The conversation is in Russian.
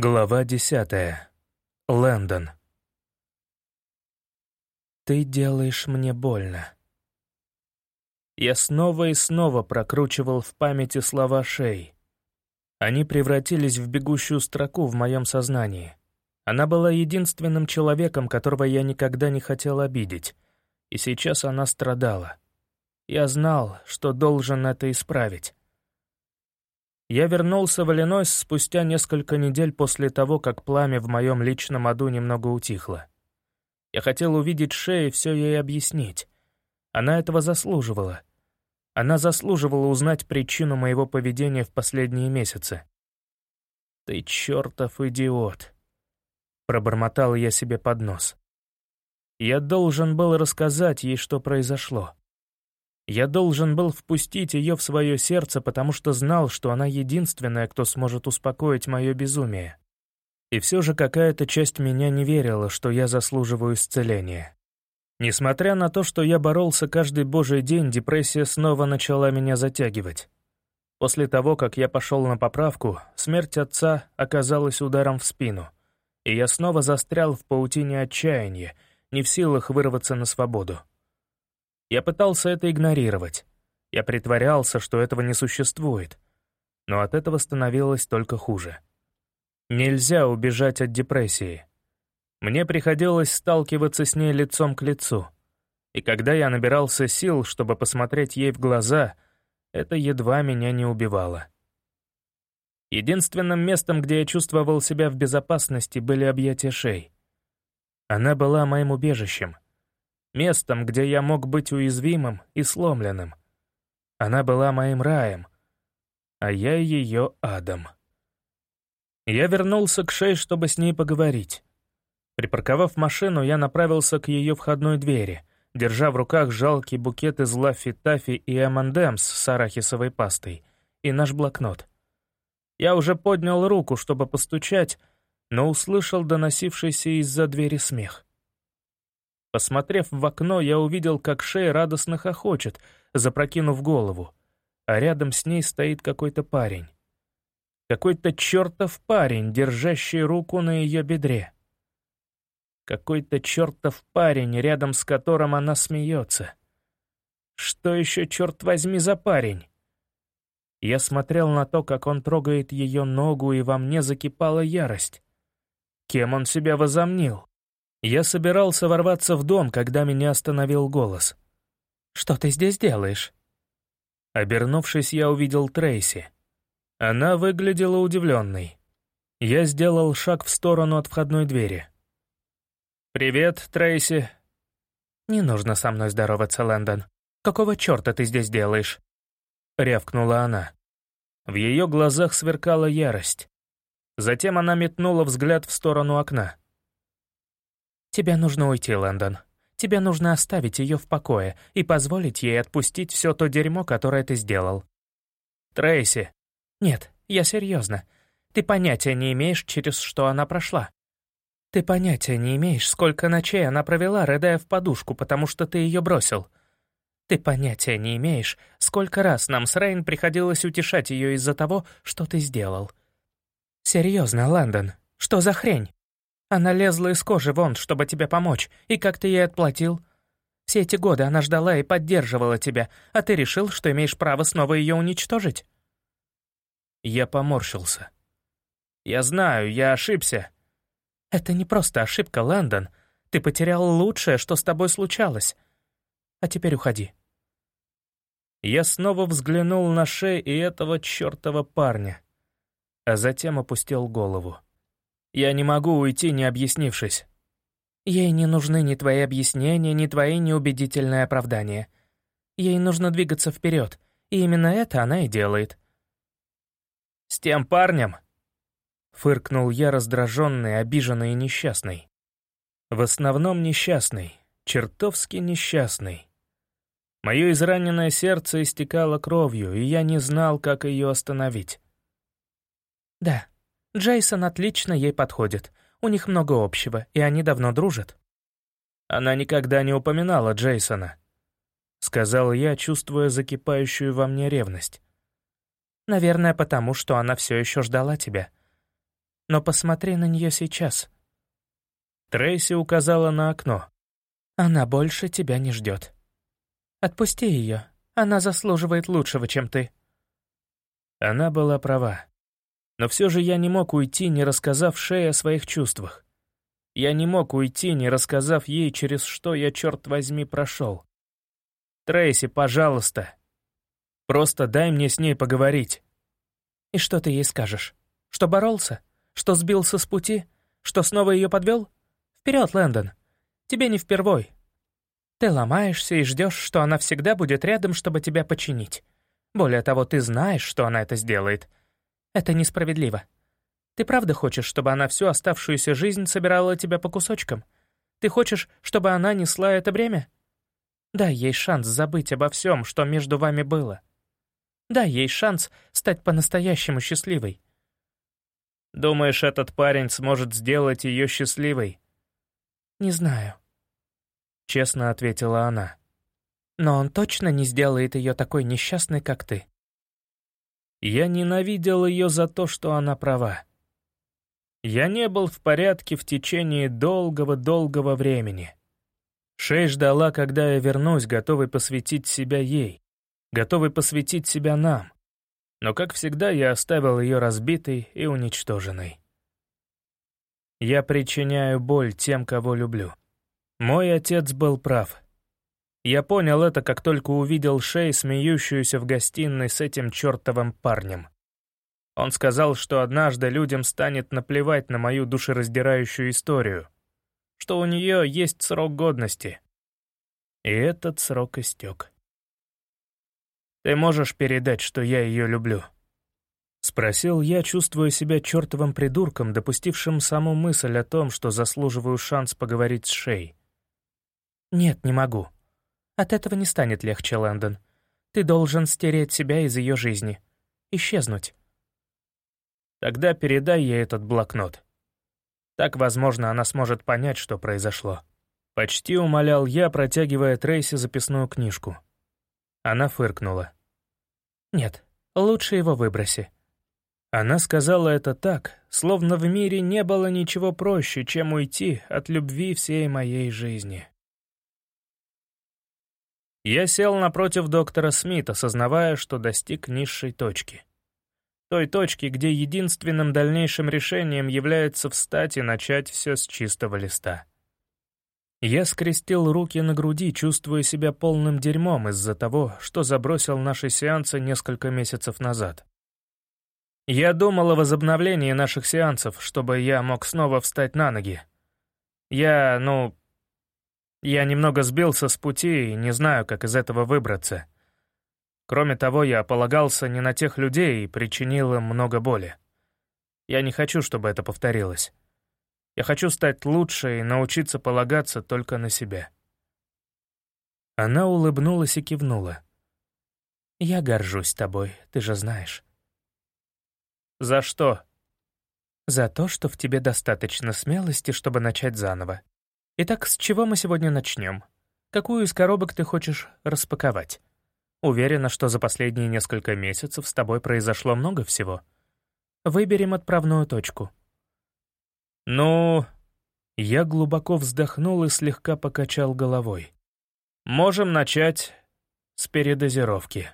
Глава десятая. Лэндон. «Ты делаешь мне больно». Я снова и снова прокручивал в памяти слова Шей. Они превратились в бегущую строку в моем сознании. Она была единственным человеком, которого я никогда не хотел обидеть, и сейчас она страдала. Я знал, что должен это исправить. Я вернулся в Иллинойс спустя несколько недель после того, как пламя в моем личном аду немного утихло. Я хотел увидеть Шеи и все ей объяснить. Она этого заслуживала. Она заслуживала узнать причину моего поведения в последние месяцы. «Ты чертов идиот!» — пробормотал я себе под нос. Я должен был рассказать ей, что произошло. Я должен был впустить ее в свое сердце, потому что знал, что она единственная, кто сможет успокоить мое безумие. И все же какая-то часть меня не верила, что я заслуживаю исцеления. Несмотря на то, что я боролся каждый божий день, депрессия снова начала меня затягивать. После того, как я пошел на поправку, смерть отца оказалась ударом в спину, и я снова застрял в паутине отчаяния, не в силах вырваться на свободу. Я пытался это игнорировать. Я притворялся, что этого не существует. Но от этого становилось только хуже. Нельзя убежать от депрессии. Мне приходилось сталкиваться с ней лицом к лицу. И когда я набирался сил, чтобы посмотреть ей в глаза, это едва меня не убивало. Единственным местом, где я чувствовал себя в безопасности, были объятия шеи. Она была моим убежищем — местом, где я мог быть уязвимым и сломленным. Она была моим раем, а я ее адом. Я вернулся к Шей, чтобы с ней поговорить. Припарковав машину, я направился к ее входной двери, держа в руках жалкий букет из Лаффи Таффи и Эмандемс с арахисовой пастой и наш блокнот. Я уже поднял руку, чтобы постучать, но услышал доносившийся из-за двери смех. Посмотрев в окно, я увидел, как Шей радостно хохочет, запрокинув голову, а рядом с ней стоит какой-то парень. Какой-то чертов парень, держащий руку на ее бедре. Какой-то чертов парень, рядом с которым она смеется. Что еще, черт возьми, за парень? Я смотрел на то, как он трогает ее ногу, и во мне закипала ярость. Кем он себя возомнил? Я собирался ворваться в дом, когда меня остановил голос. «Что ты здесь делаешь?» Обернувшись, я увидел Трейси. Она выглядела удивленной. Я сделал шаг в сторону от входной двери. «Привет, Трейси». «Не нужно со мной здороваться, Лэндон. Какого черта ты здесь делаешь?» Рявкнула она. В ее глазах сверкала ярость. Затем она метнула взгляд в сторону окна. «Тебе нужно уйти, Лэндон. Тебе нужно оставить ее в покое и позволить ей отпустить все то дерьмо, которое ты сделал». «Трейси». «Нет, я серьезно. Ты понятия не имеешь, через что она прошла. Ты понятия не имеешь, сколько ночей она провела, рыдая в подушку, потому что ты ее бросил. Ты понятия не имеешь, сколько раз нам с Рейн приходилось утешать ее из-за того, что ты сделал. Серьезно, Лэндон, что за хрень? Она лезла из кожи вон, чтобы тебе помочь, и как ты ей отплатил? Все эти годы она ждала и поддерживала тебя, а ты решил, что имеешь право снова ее уничтожить?» Я поморщился. «Я знаю, я ошибся». «Это не просто ошибка, Лэндон. Ты потерял лучшее, что с тобой случалось. А теперь уходи». Я снова взглянул на шею этого чертова парня, а затем опустил голову. Я не могу уйти, не объяснившись. Ей не нужны ни твои объяснения, ни твои неубедительные оправдания. Ей нужно двигаться вперед, и именно это она и делает. «С тем парнем?» — фыркнул я, раздраженный, обиженный и несчастный. В основном несчастный, чертовски несчастный. Мое израненное сердце истекало кровью, и я не знал, как ее остановить. «Да», Джейсон отлично ей подходит. У них много общего, и они давно дружат». «Она никогда не упоминала Джейсона», — сказал я, чувствуя закипающую во мне ревность. «Наверное, потому что она все еще ждала тебя. Но посмотри на нее сейчас». Трейси указала на окно. «Она больше тебя не ждет. Отпусти ее. Она заслуживает лучшего, чем ты». Она была права. Но все же я не мог уйти, не рассказав Шее о своих чувствах. Я не мог уйти, не рассказав ей, через что я, черт возьми, прошел. «Трейси, пожалуйста. Просто дай мне с ней поговорить». «И что ты ей скажешь? Что боролся? Что сбился с пути? Что снова ее подвел? Вперед, Лэндон. Тебе не впервой. Ты ломаешься и ждешь, что она всегда будет рядом, чтобы тебя починить. Более того, ты знаешь, что она это сделает. Это несправедливо. Ты правда хочешь, чтобы она всю оставшуюся жизнь собирала тебя по кусочкам? Ты хочешь, чтобы она несла это бремя? Дай ей шанс забыть обо всем, что между вами было. Дай ей шанс стать по-настоящему счастливой. Думаешь, этот парень сможет сделать ее счастливой? Не знаю. Честно ответила она. Но он точно не сделает ее такой несчастной, как ты. Я ненавидел ее за то, что она права. Я не был в порядке в течение долгого-долгого времени. Шей ждала, когда я вернусь, готовый посвятить себя ей, готовый посвятить себя нам. Но, как всегда, я оставил ее разбитой и уничтоженной. Я причиняю боль тем, кого люблю. Мой отец был прав. Я понял это, как только увидел Шей, смеющуюся в гостиной с этим чертовым парнем. Он сказал, что однажды людям станет наплевать на мою душераздирающую историю, что у нее есть срок годности. И этот срок истек. «Ты можешь передать, что я ее люблю?» Спросил я, чувствуя себя чертовым придурком, допустившим саму мысль о том, что заслуживаю шанс поговорить с Шей. «Нет, не могу. От этого не станет легче, Лэндон. Ты должен стереть себя из ее жизни. Исчезнуть. Тогда передай ей этот блокнот. Так, возможно, она сможет понять, что произошло. Почти умолял я, протягивая Трейси записную книжку. Она фыркнула. «Нет, лучше его выброси». Она сказала это так, словно в мире не было ничего проще, чем уйти от любви всей моей жизни. Я сел напротив доктора Смита, осознавая, что достиг низшей точки той точки, где единственным дальнейшим решением является встать и начать все с чистого листа. Я скрестил руки на груди, чувствуя себя полным дерьмом из-за того, что забросил наши сеансы несколько месяцев назад. Я думал о возобновлении наших сеансов, чтобы я мог снова встать на ноги. Я, ну... Я немного сбился с пути и не знаю, как из этого выбраться — Кроме того, я полагался не на тех людей и причинил им много боли. Я не хочу, чтобы это повторилось. Я хочу стать лучше и научиться полагаться только на себя. Она улыбнулась и кивнула. «Я горжусь тобой, ты же знаешь». «За что?» «За то, что в тебе достаточно смелости, чтобы начать заново. Итак, с чего мы сегодня начнем? Какую из коробок ты хочешь распаковать?» Уверена, что за последние несколько месяцев с тобой произошло много всего. Выберем отправную точку». «Ну...» Я глубоко вздохнул и слегка покачал головой. «Можем начать с передозировки».